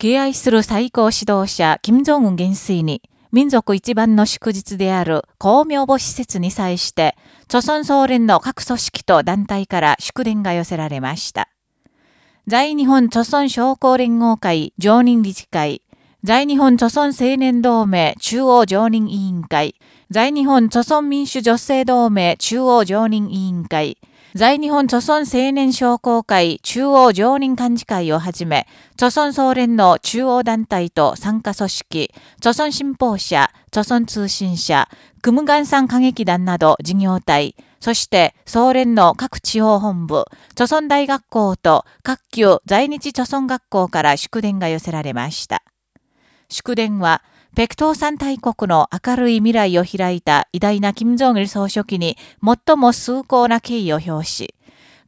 敬愛する最高指導者、金正恩元帥に、民族一番の祝日である公明母施設に際して、朝鮮総連の各組織と団体から祝電が寄せられました。在日本朝鮮商工連合会常任理事会、在日本朝鮮青年同盟中央常任委員会、在日本朝鮮民主女性同盟中央常任委員会、在日本朝鮮青年商工会中央常任幹事会をはじめ、朝鮮総連の中央団体と参加組織、朝鮮新報社、朝鮮通信社、クムガンサン歌劇団など事業体、そして総連の各地方本部、朝鮮大学校と各級在日朝鮮学校から祝電が寄せられました。祝電は、北東山大国の明るい未来を開いた偉大な金正日総書記に最も崇高な敬意を表し、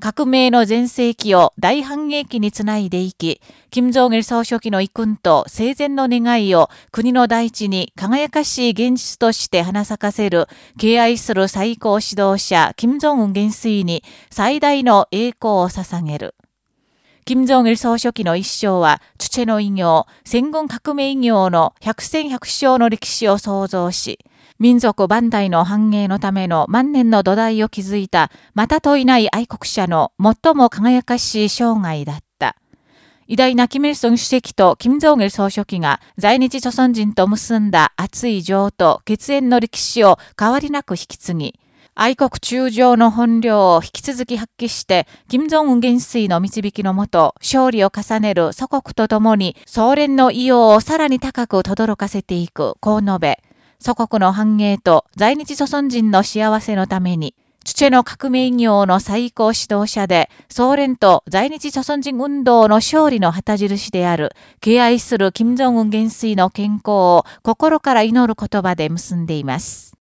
革命の全盛期を大反撃につないでいき、金正日総書記の遺訓と生前の願いを国の大地に輝かしい現実として花咲かせる、敬愛する最高指導者、金正恩元帥に最大の栄光を捧げる。金正日総書記の一生は、チュチェの偉業、戦軍革命偉業の百戦百勝の歴史を創造し、民族万代の繁栄のための万年の土台を築いた、またといない愛国者の最も輝かしい生涯だった。偉大なキム・イルソン主席と金正日総書記が在日朝鮮人と結んだ熱い情と血縁の歴史を変わりなく引き継ぎ、愛国中将の本領を引き続き発揮して、金正恩元帥の導きのもと、勝利を重ねる祖国と共に、総連の異様をさらに高く轟かせていく、こう述べ、祖国の繁栄と在日祖孫人の幸せのために、父の革命業の最高指導者で、総連と在日祖孫人運動の勝利の旗印である、敬愛する金正恩元帥の健康を心から祈る言葉で結んでいます。